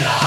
alive.